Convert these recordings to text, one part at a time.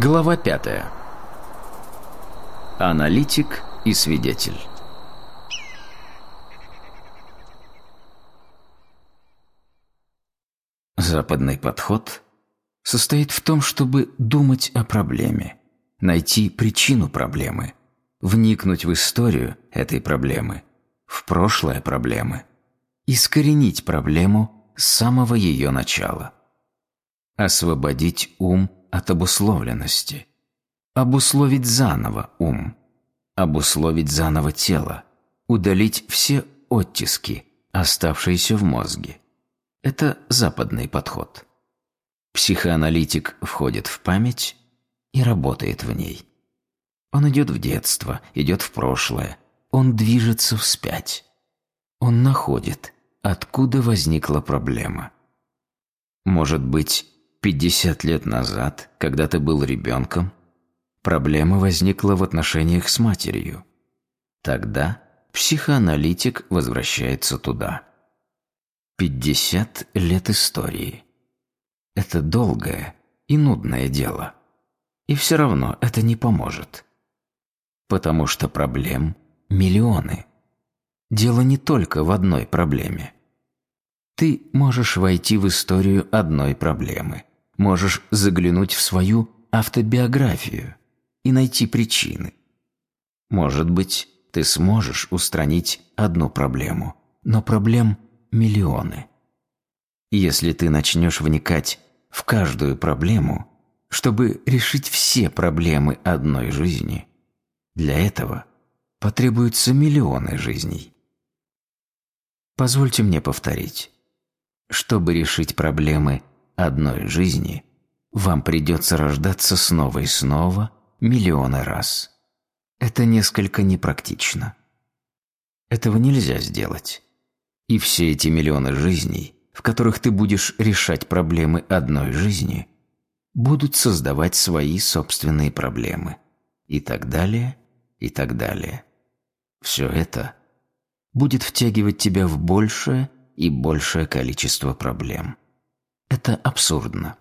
Глава пятая. Аналитик и свидетель. Западный подход состоит в том, чтобы думать о проблеме, найти причину проблемы, вникнуть в историю этой проблемы, в прошлое проблемы, искоренить проблему с самого ее начала, освободить ум от обусловленности, обусловить заново ум, обусловить заново тело, удалить все оттиски, оставшиеся в мозге. Это западный подход. Психоаналитик входит в память и работает в ней. Он идет в детство, идет в прошлое, он движется вспять. Он находит, откуда возникла проблема. Может быть, 50 лет назад, когда ты был ребенком, проблема возникла в отношениях с матерью. Тогда психоаналитик возвращается туда. 50 лет истории. Это долгое и нудное дело. И все равно это не поможет. Потому что проблем миллионы. Дело не только в одной проблеме. Ты можешь войти в историю одной проблемы, можешь заглянуть в свою автобиографию и найти причины. Может быть, ты сможешь устранить одну проблему, но проблем миллионы. Если ты начнешь вникать в каждую проблему, чтобы решить все проблемы одной жизни, для этого потребуются миллионы жизней. Позвольте мне повторить. Чтобы решить проблемы одной жизни, вам придется рождаться снова и снова миллионы раз. Это несколько непрактично. Этого нельзя сделать. И все эти миллионы жизней, в которых ты будешь решать проблемы одной жизни, будут создавать свои собственные проблемы. И так далее, и так далее. Все это будет втягивать тебя в большее и большее количество проблем. Это абсурдно.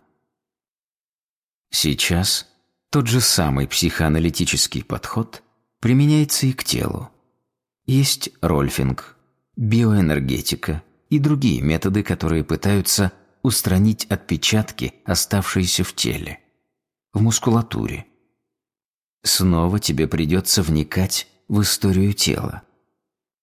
Сейчас тот же самый психоаналитический подход применяется и к телу. Есть рольфинг, биоэнергетика и другие методы, которые пытаются устранить отпечатки, оставшиеся в теле, в мускулатуре. Снова тебе придется вникать в историю тела.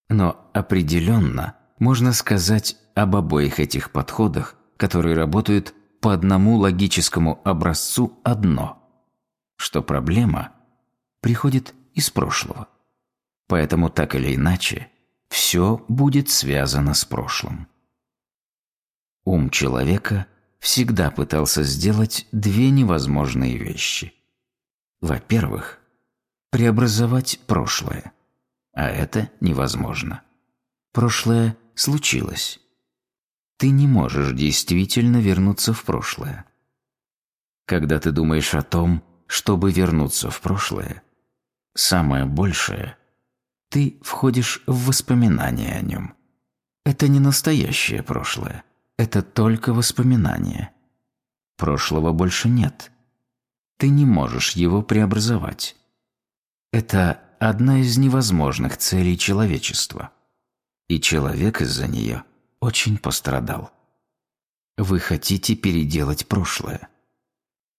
Но определенно можно сказать об обоих этих подходах, которые работают по одному логическому образцу одно, что проблема приходит из прошлого. Поэтому так или иначе все будет связано с прошлым. Ум человека всегда пытался сделать две невозможные вещи. Во-первых, преобразовать прошлое, а это невозможно. Прошлое случилось. Ты не можешь действительно вернуться в прошлое. Когда ты думаешь о том, чтобы вернуться в прошлое, самое большее – ты входишь в воспоминания о нем. Это не настоящее прошлое, это только воспоминание. Прошлого больше нет. Ты не можешь его преобразовать. Это одна из невозможных целей человечества. И человек из-за нее очень пострадал. Вы хотите переделать прошлое.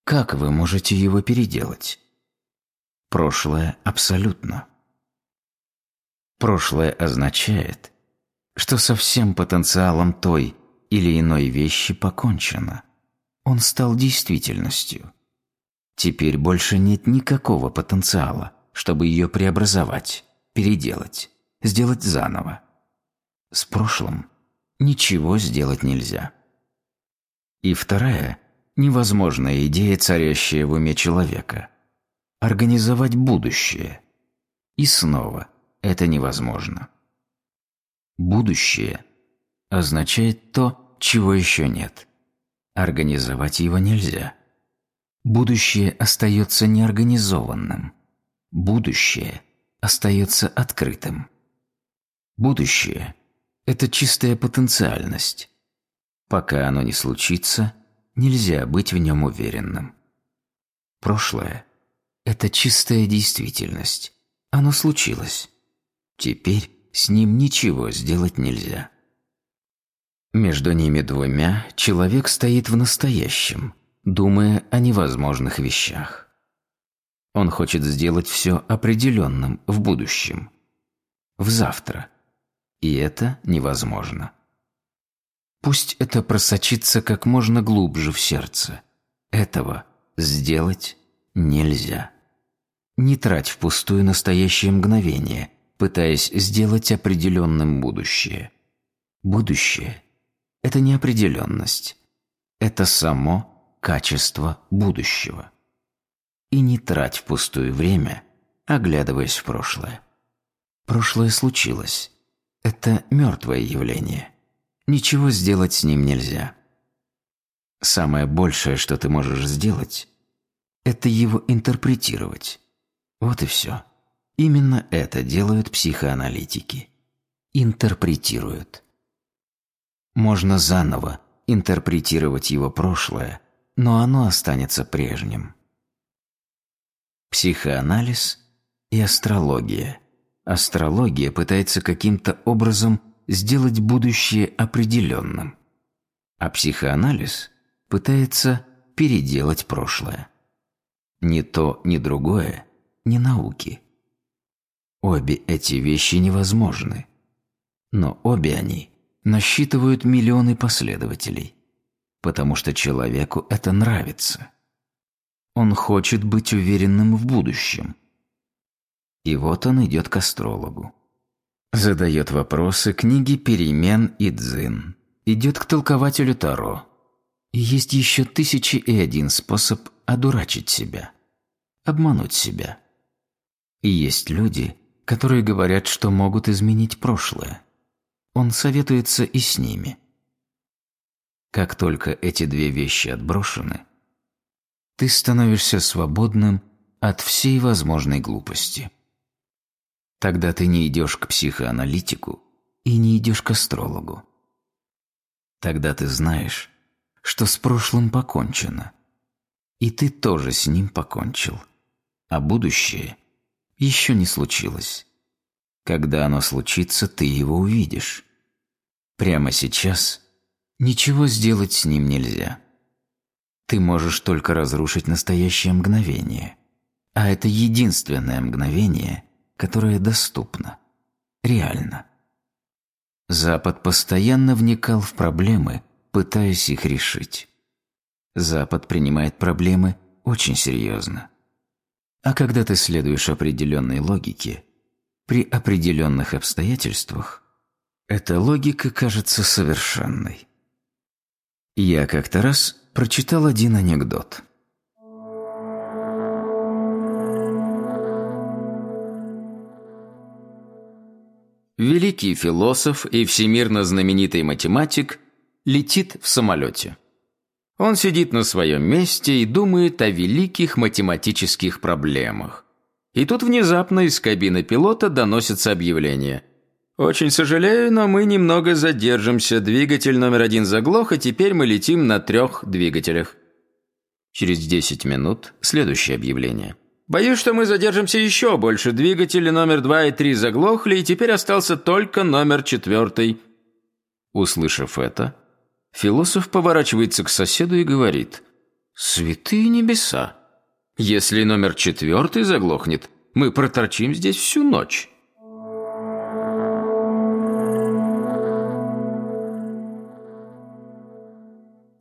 Как вы можете его переделать? Прошлое абсолютно. Прошлое означает, что со всем потенциалом той или иной вещи покончено. Он стал действительностью. Теперь больше нет никакого потенциала, чтобы ее преобразовать, переделать, сделать заново. С прошлым ничего сделать нельзя. И вторая невозможная идея, царящая в уме человека – организовать будущее. И снова это невозможно. Будущее означает то, чего еще нет. Организовать его нельзя. Будущее остается неорганизованным. Будущее остается открытым. Будущее – это чистая потенциальность. Пока оно не случится, нельзя быть в нем уверенным. Прошлое – это чистая действительность. Оно случилось. Теперь с ним ничего сделать нельзя. Между ними двумя человек стоит в настоящем, думая о невозможных вещах. Он хочет сделать все определенным в будущем, в завтра. И это невозможно. Пусть это просочится как можно глубже в сердце. Этого сделать нельзя. Не трать впустую настоящее мгновение, пытаясь сделать определенным будущее. Будущее – это неопределенность. Это само качество будущего. И не трать впустую время, оглядываясь в прошлое. Прошлое случилось. Это мертвое явление. Ничего сделать с ним нельзя. Самое большее, что ты можешь сделать, это его интерпретировать. Вот и все. Именно это делают психоаналитики. Интерпретируют. Можно заново интерпретировать его прошлое, но оно останется прежним. Психоанализ и астрология. Астрология пытается каким-то образом сделать будущее определенным, а психоанализ пытается переделать прошлое. Ни то, ни другое не науки. Обе эти вещи невозможны. Но обе они насчитывают миллионы последователей, потому что человеку это нравится. Он хочет быть уверенным в будущем. И вот он идет к астрологу. Задает вопросы книги «Перемен» и «Дзин». Идет к толкователю Таро. И есть еще тысячи и один способ одурачить себя. Обмануть себя. И есть люди, которые говорят, что могут изменить прошлое. Он советуется и с ними. Как только эти две вещи отброшены, ты становишься свободным от всей возможной глупости. Тогда ты не идешь к психоаналитику и не идешь к астрологу. Тогда ты знаешь, что с прошлым покончено, и ты тоже с ним покончил, а будущее еще не случилось. Когда оно случится, ты его увидишь. Прямо сейчас ничего сделать с ним нельзя. Ты можешь только разрушить настоящее мгновение. А это единственное мгновение, которое доступно, реально. Запад постоянно вникал в проблемы, пытаясь их решить. Запад принимает проблемы очень серьезно. А когда ты следуешь определенной логике, при определенных обстоятельствах, эта логика кажется совершенной. Я как-то раз прочитал один анекдот. Великий философ и всемирно знаменитый математик летит в самолете. Он сидит на своем месте и думает о великих математических проблемах. И тут внезапно из кабины пилота доносится объявление. «Очень сожалею, но мы немного задержимся. Двигатель номер один заглох, и теперь мы летим на трех двигателях». Через 10 минут следующее объявление. «Боюсь, что мы задержимся еще больше. Двигатели номер два и три заглохли, и теперь остался только номер четвертый». Услышав это, Философ поворачивается к соседу и говорит «Святые небеса! Если номер четвертый заглохнет, мы проторчим здесь всю ночь».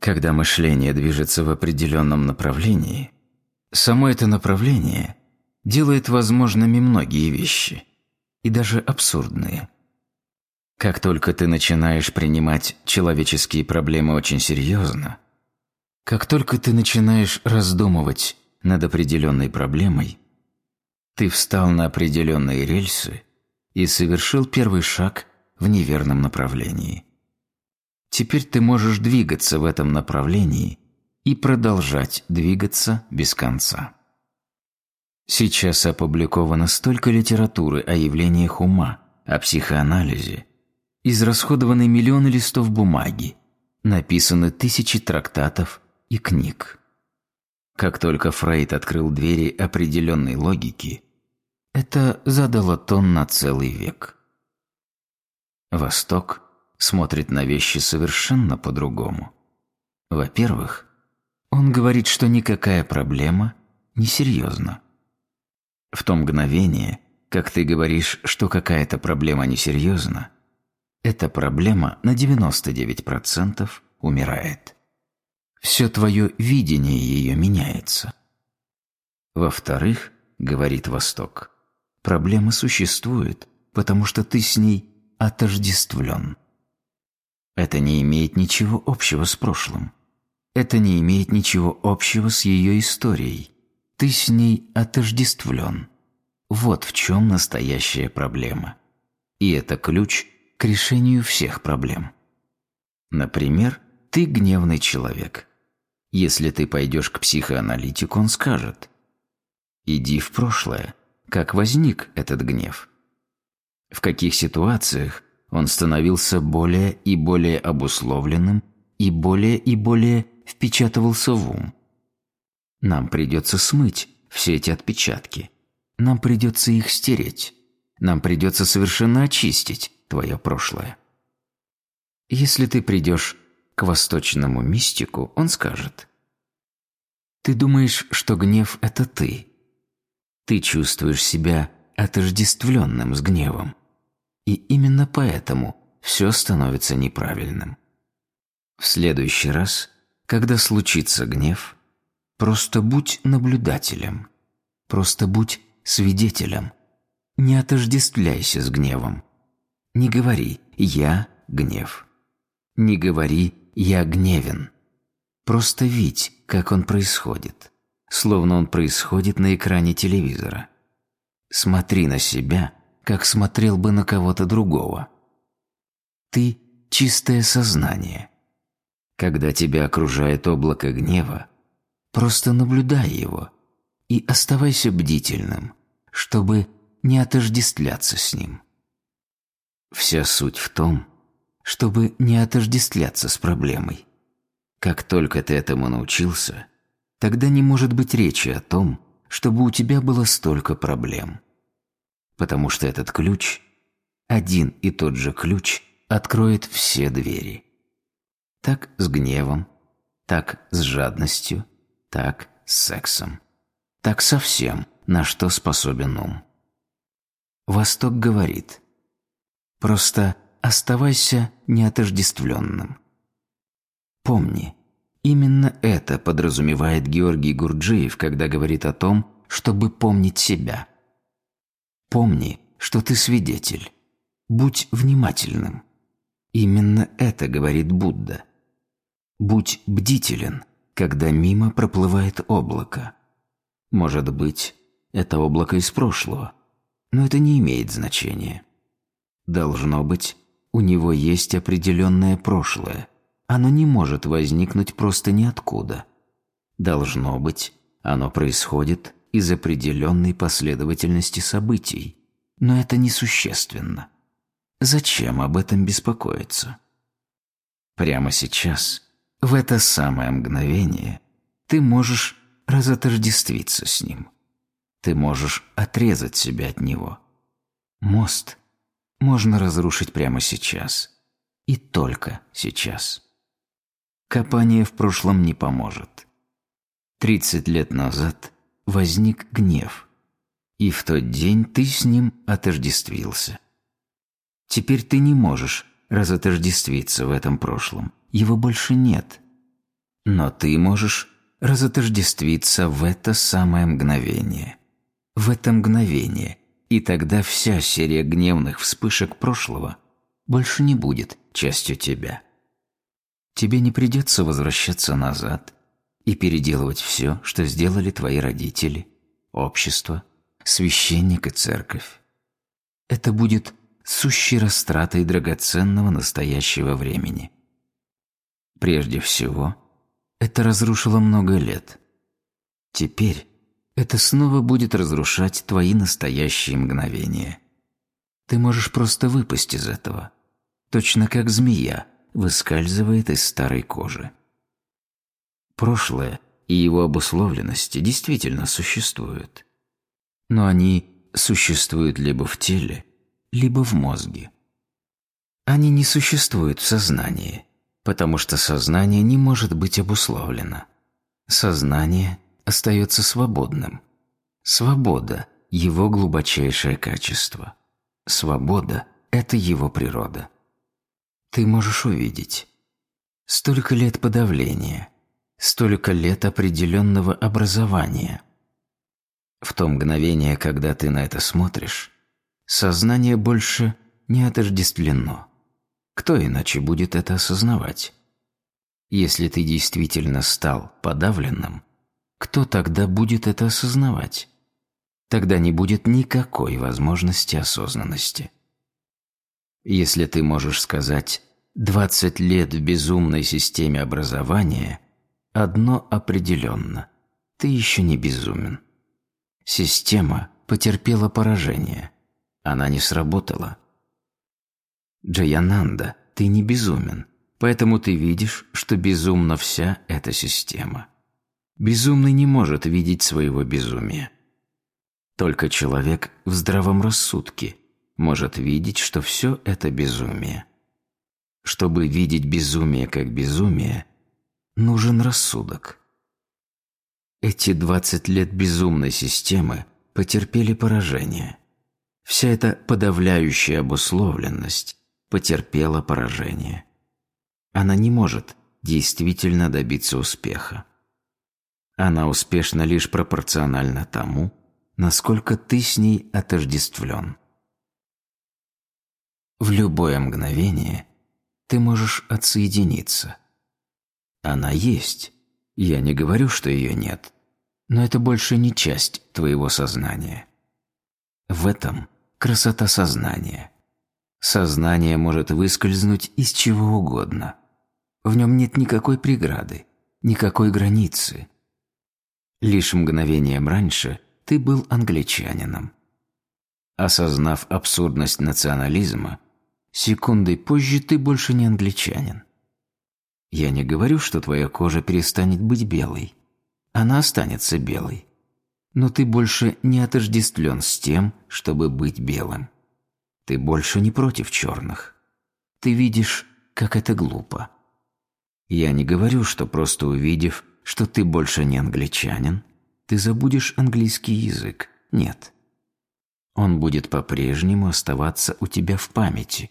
Когда мышление движется в определенном направлении, само это направление делает возможными многие вещи, и даже абсурдные – как только ты начинаешь принимать человеческие проблемы очень серьезно, как только ты начинаешь раздумывать над определенной проблемой, ты встал на определенные рельсы и совершил первый шаг в неверном направлении. Теперь ты можешь двигаться в этом направлении и продолжать двигаться без конца. Сейчас опубликовано столько литературы о явлениях ума, о психоанализе, израсходованы миллионы листов бумаги, написаны тысячи трактатов и книг. Как только Фрейд открыл двери определенной логики, это задало тон на целый век. Восток смотрит на вещи совершенно по-другому. Во-первых, он говорит, что никакая проблема несерьезна. В то мгновение, как ты говоришь, что какая-то проблема несерьезна, эта проблема на 99% умирает. Все твое видение ее меняется. Во-вторых, говорит Восток, проблема существует, потому что ты с ней отождествлен. Это не имеет ничего общего с прошлым. Это не имеет ничего общего с ее историей. Ты с ней отождествлен. Вот в чем настоящая проблема. И это ключ к решению всех проблем. Например, ты гневный человек. Если ты пойдешь к психоаналитику, он скажет «Иди в прошлое. Как возник этот гнев?» В каких ситуациях он становился более и более обусловленным и более и более впечатывался в ум. Нам придется смыть все эти отпечатки. Нам придется их стереть. Нам придется совершенно очистить твое прошлое. Если ты придешь к восточному мистику, он скажет. Ты думаешь, что гнев – это ты. Ты чувствуешь себя отождествленным с гневом. И именно поэтому все становится неправильным. В следующий раз, когда случится гнев, просто будь наблюдателем, просто будь свидетелем. Не отождествляйся с гневом. Не говори «я гнев». Не говори «я гневен». Просто видь, как он происходит, словно он происходит на экране телевизора. Смотри на себя – как смотрел бы на кого-то другого. Ты – чистое сознание. Когда тебя окружает облако гнева, просто наблюдай его и оставайся бдительным, чтобы не отождествляться с ним. Вся суть в том, чтобы не отождествляться с проблемой. Как только ты этому научился, тогда не может быть речи о том, чтобы у тебя было столько проблем потому что этот ключ, один и тот же ключ, откроет все двери. Так с гневом, так с жадностью, так с сексом, так со всем, на что способен ум. Восток говорит, просто оставайся неотождествленным. Помни, именно это подразумевает Георгий Гурджиев, когда говорит о том, чтобы помнить себя – Помни, что ты свидетель. Будь внимательным. Именно это говорит Будда. Будь бдителен, когда мимо проплывает облако. Может быть, это облако из прошлого, но это не имеет значения. Должно быть, у него есть определенное прошлое. Оно не может возникнуть просто ниоткуда. Должно быть, оно происходит из определенной последовательности событий, но это несущественно. Зачем об этом беспокоиться? Прямо сейчас, в это самое мгновение, ты можешь разотождествиться с ним. Ты можешь отрезать себя от него. Мост можно разрушить прямо сейчас. И только сейчас. Копание в прошлом не поможет. Тридцать лет назад возник гнев, и в тот день ты с ним отождествился. Теперь ты не можешь разотождествиться в этом прошлом, его больше нет. Но ты можешь разотождествиться в это самое мгновение. В это мгновение, и тогда вся серия гневных вспышек прошлого больше не будет частью тебя. Тебе не придется возвращаться назад, и переделывать все, что сделали твои родители, общество, священник и церковь. Это будет сущей растратой драгоценного настоящего времени. Прежде всего, это разрушило много лет. Теперь это снова будет разрушать твои настоящие мгновения. Ты можешь просто выпасть из этого, точно как змея выскальзывает из старой кожи. Прошлое и его обусловленности действительно существуют. Но они существуют либо в теле, либо в мозге. Они не существуют в сознании, потому что сознание не может быть обусловлено. Сознание остается свободным. Свобода – его глубочайшее качество. Свобода – это его природа. Ты можешь увидеть. Столько лет подавления, столько лет определенного образования. В то мгновение, когда ты на это смотришь, сознание больше не отождествлено. Кто иначе будет это осознавать? Если ты действительно стал подавленным, кто тогда будет это осознавать? Тогда не будет никакой возможности осознанности. Если ты можешь сказать «20 лет в безумной системе образования», одно определенно – ты еще не безумен. Система потерпела поражение. Она не сработала. Джаянанда, ты не безумен, поэтому ты видишь, что безумна вся эта система. Безумный не может видеть своего безумия. Только человек в здравом рассудке может видеть, что все это безумие. Чтобы видеть безумие как безумие, нужен рассудок. Эти 20 лет безумной системы потерпели поражение. Вся эта подавляющая обусловленность потерпела поражение. Она не может действительно добиться успеха. Она успешна лишь пропорционально тому, насколько ты с ней отождествлен. В любое мгновение ты можешь отсоединиться. Она есть, я не говорю, что ее нет, но это больше не часть твоего сознания. В этом красота сознания. Сознание может выскользнуть из чего угодно. В нем нет никакой преграды, никакой границы. Лишь мгновением раньше ты был англичанином. Осознав абсурдность национализма, секундой позже ты больше не англичанин. Я не говорю, что твоя кожа перестанет быть белой. Она останется белой. Но ты больше не отождествлен с тем, чтобы быть белым. Ты больше не против черных. Ты видишь, как это глупо. Я не говорю, что просто увидев, что ты больше не англичанин, ты забудешь английский язык. Нет. Он будет по-прежнему оставаться у тебя в памяти.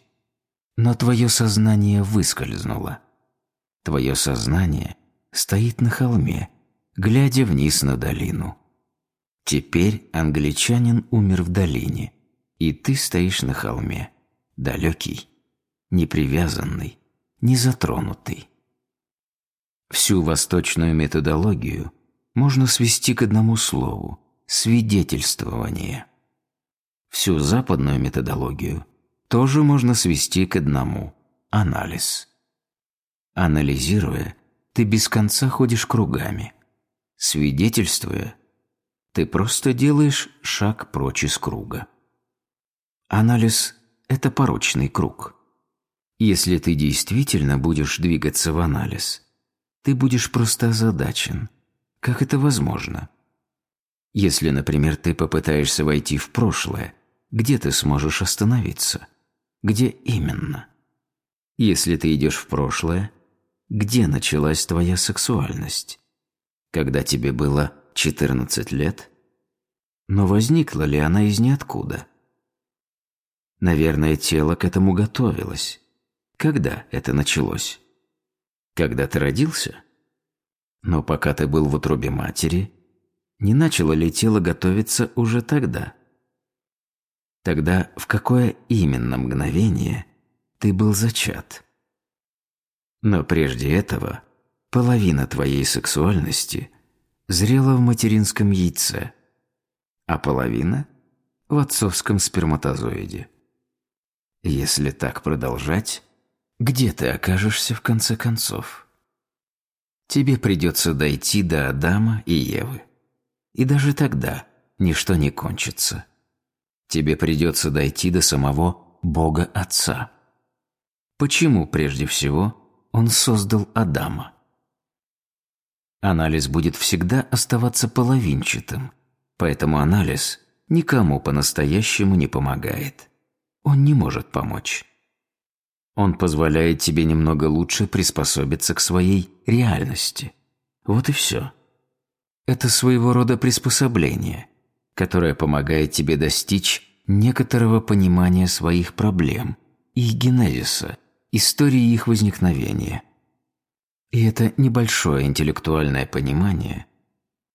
Но твое сознание выскользнуло. Твое сознание стоит на холме, глядя вниз на долину. Теперь англичанин умер в долине, и ты стоишь на холме, далекий, непривязанный, незатронутый. Всю восточную методологию можно свести к одному слову – свидетельствование. Всю западную методологию тоже можно свести к одному – анализ. Анализируя, ты без конца ходишь кругами. Свидетельствуя, ты просто делаешь шаг прочь из круга. Анализ – это порочный круг. Если ты действительно будешь двигаться в анализ, ты будешь просто озадачен. Как это возможно? Если, например, ты попытаешься войти в прошлое, где ты сможешь остановиться? Где именно? Если ты идешь в прошлое, где началась твоя сексуальность? Когда тебе было 14 лет? Но возникла ли она из ниоткуда? Наверное, тело к этому готовилось. Когда это началось? Когда ты родился? Но пока ты был в утробе матери, не начало ли тело готовиться уже тогда? Тогда в какое именно мгновение ты был зачат? Но прежде этого половина твоей сексуальности зрела в материнском яйце, а половина – в отцовском сперматозоиде. Если так продолжать, где ты окажешься в конце концов? Тебе придется дойти до Адама и Евы. И даже тогда ничто не кончится. Тебе придется дойти до самого Бога Отца. Почему прежде всего Он создал Адама? Анализ будет всегда оставаться половинчатым, поэтому анализ никому по-настоящему не помогает. Он не может помочь. Он позволяет тебе немного лучше приспособиться к своей реальности. Вот и все. Это своего рода приспособление, которое помогает тебе достичь некоторого понимания своих проблем, их генезиса, истории их возникновения. И это небольшое интеллектуальное понимание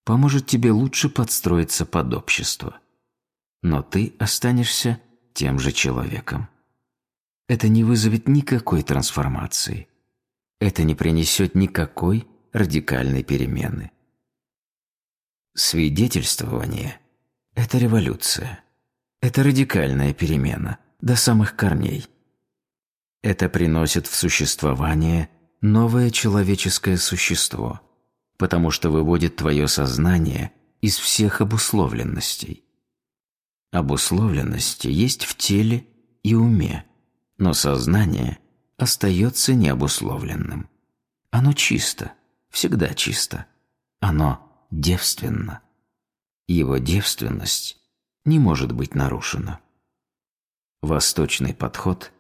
поможет тебе лучше подстроиться под общество. Но ты останешься тем же человеком. Это не вызовет никакой трансформации. Это не принесет никакой радикальной перемены. Свидетельствование – это революция. Это радикальная перемена до самых корней. Это приносит в существование новое человеческое существо, потому что выводит твое сознание из всех обусловленностей. Обусловленности есть в теле и уме, но сознание остается необусловленным. Оно чисто, всегда чисто. Оно девственно. Его девственность не может быть нарушена. Восточный подход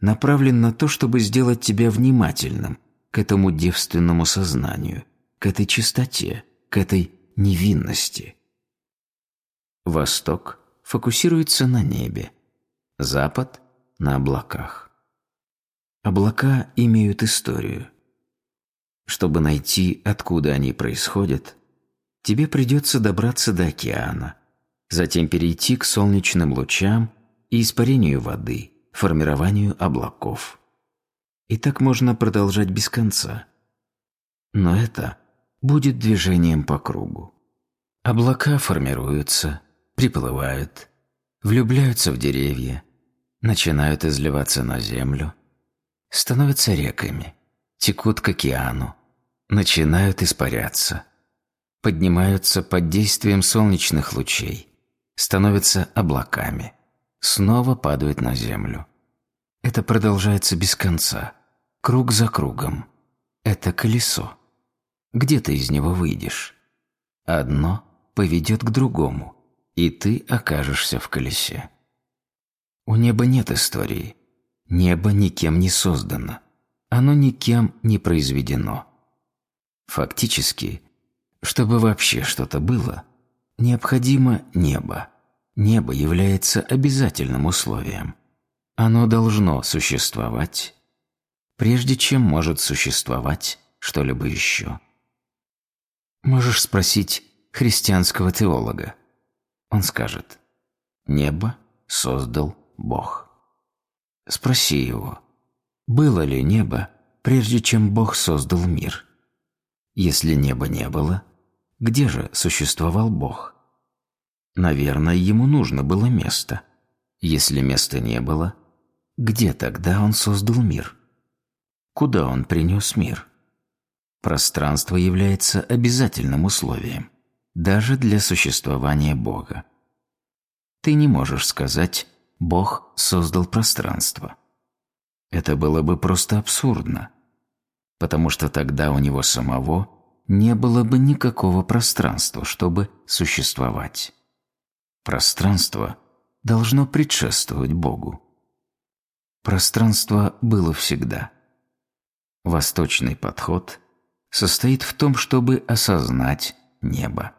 направлен на то, чтобы сделать тебя внимательным к этому девственному сознанию, к этой чистоте, к этой невинности. Восток фокусируется на небе, Запад – на облаках. Облака имеют историю. Чтобы найти, откуда они происходят, тебе придется добраться до океана, затем перейти к солнечным лучам и испарению воды, формированию облаков. И так можно продолжать без конца. Но это будет движением по кругу. Облака формируются, приплывают, влюбляются в деревья, начинают изливаться на землю, становятся реками, текут к океану, начинают испаряться, поднимаются под действием солнечных лучей, становятся облаками, снова падают на землю. Это продолжается без конца, круг за кругом. Это колесо. Где ты из него выйдешь? Одно поведет к другому, и ты окажешься в колесе. У неба нет истории. Небо никем не создано. Оно никем не произведено. Фактически, чтобы вообще что-то было, необходимо небо. Небо является обязательным условием. Оно должно существовать, прежде чем может существовать что-либо еще. Можешь спросить христианского теолога. Он скажет, небо создал Бог. Спроси его, было ли небо, прежде чем Бог создал мир? Если неба не было, где же существовал Бог? Наверное, ему нужно было место. Если места не было, где тогда он создал мир? Куда он принес мир? Пространство является обязательным условием, даже для существования Бога. Ты не можешь сказать Бог создал пространство. Это было бы просто абсурдно, потому что тогда у него самого не было бы никакого пространства, чтобы существовать. Пространство должно предшествовать Богу. Пространство было всегда. Восточный подход состоит в том, чтобы осознать небо.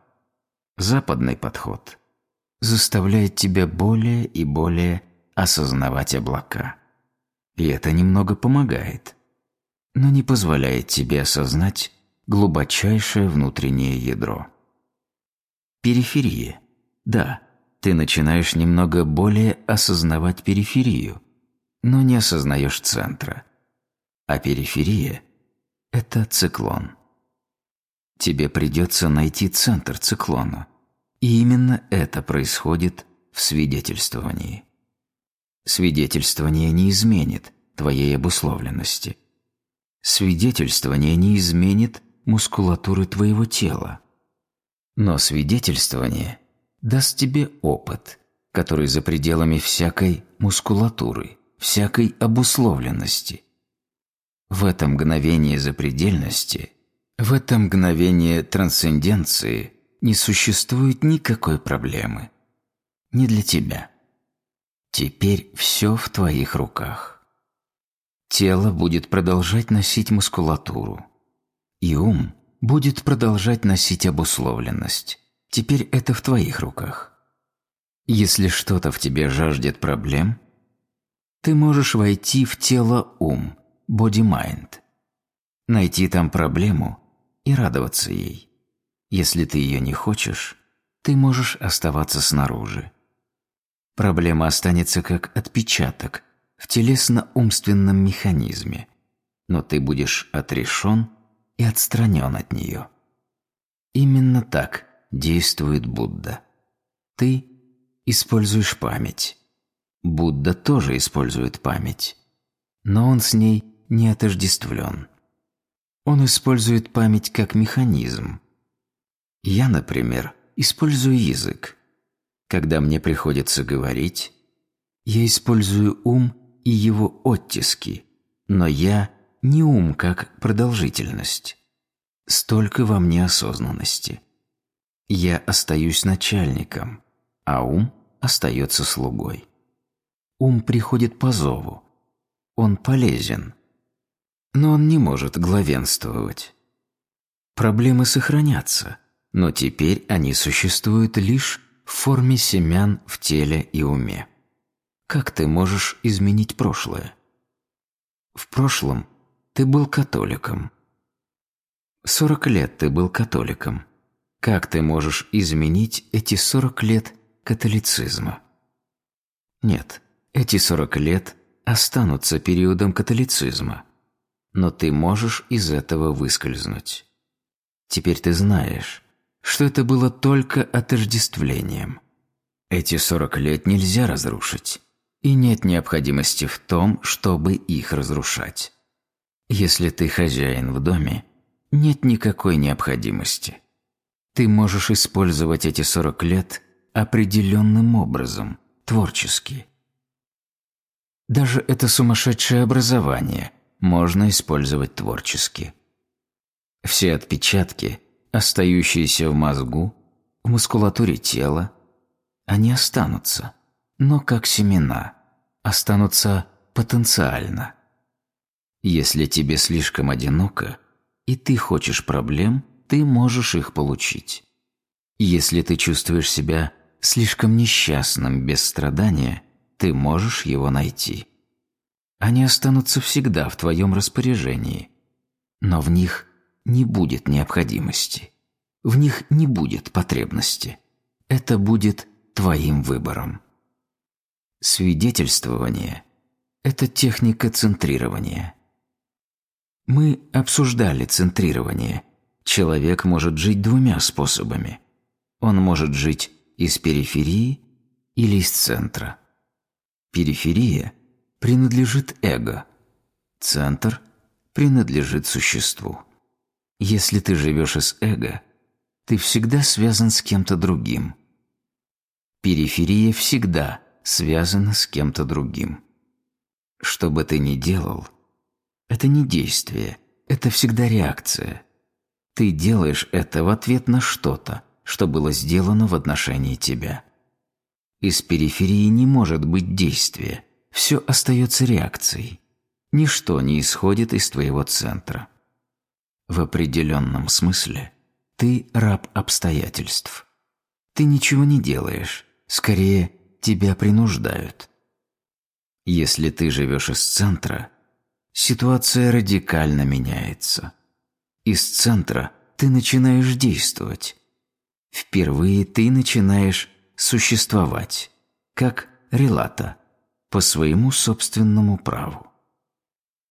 Западный подход заставляет тебя более и более осознавать облака. И это немного помогает, но не позволяет тебе осознать глубочайшее внутреннее ядро. Периферия. Да, ты начинаешь немного более осознавать периферию, но не осознаешь центра. А периферия – это циклон. Тебе придется найти центр циклона – и именно это происходит в свидетельствовании. Свидетельствование не изменит твоей обусловленности. Свидетельствование не изменит мускулатуры твоего тела. Но свидетельствование даст тебе опыт, который за пределами всякой мускулатуры, всякой обусловленности. В этом мгновении запредельности В это мгновение трансценденции не существует никакой проблемы. Не для тебя. Теперь все в твоих руках. Тело будет продолжать носить мускулатуру. И ум будет продолжать носить обусловленность. Теперь это в твоих руках. Если что-то в тебе жаждет проблем, ты можешь войти в тело ум, body-mind, найти там проблему и радоваться ей. Если ты ее не хочешь, ты можешь оставаться снаружи. Проблема останется как отпечаток в телесно-умственном механизме, но ты будешь отрешен и отстранен от нее. Именно так действует Будда. Ты используешь память. Будда тоже использует память, но он с ней не отождествлен. Он использует память как механизм. Я, например, использую язык. Когда мне приходится говорить, я использую ум и его оттиски, но я не ум как продолжительность. Столько во мне осознанности. Я остаюсь начальником, а ум остается слугой. Ум приходит по зову. Он полезен. Но он не может главенствовать. Проблемы сохранятся, но теперь они существуют лишь в форме семян в теле и уме. Как ты можешь изменить прошлое? В прошлом ты был католиком. Сорок лет ты был католиком. Как ты можешь изменить эти сорок лет католицизма? Нет, эти сорок лет останутся периодом католицизма, но ты можешь из этого выскользнуть. Теперь ты знаешь, что это было только отождествлением. Эти сорок лет нельзя разрушить, и нет необходимости в том, чтобы их разрушать. Если ты хозяин в доме, нет никакой необходимости. Ты можешь использовать эти сорок лет определенным образом, творчески. Даже это сумасшедшее образование можно использовать творчески. Все отпечатки, остающиеся в мозгу, в мускулатуре тела, они останутся, но как семена, останутся потенциально. Если тебе слишком одиноко, и ты хочешь проблем, ты можешь их получить. Если ты чувствуешь себя слишком несчастным без страдания, ты можешь его найти. Они останутся всегда в твоем распоряжении, но в них не будет необходимости. В них не будет потребности. Это будет твоим выбором. Свидетельствование – это техника центрирования. Мы обсуждали центрирование. Человек может жить двумя способами. Он может жить из периферии или из центра. Периферия принадлежит эго. Центр принадлежит существу. Если ты живешь из эго, ты всегда связан с кем-то другим. Периферия всегда связана с кем-то другим. Что бы ты ни делал, это не действие, это всегда реакция. Ты делаешь это в ответ на что-то, что было сделано в отношении тебя. Из периферии не может быть действия, все остается реакцией. Ничто не исходит из твоего центра. В определенном смысле ты раб обстоятельств. Ты ничего не делаешь, скорее тебя принуждают. Если ты живешь из центра, ситуация радикально меняется. Из центра ты начинаешь действовать. Впервые ты начинаешь существовать, как релата, по своему собственному праву.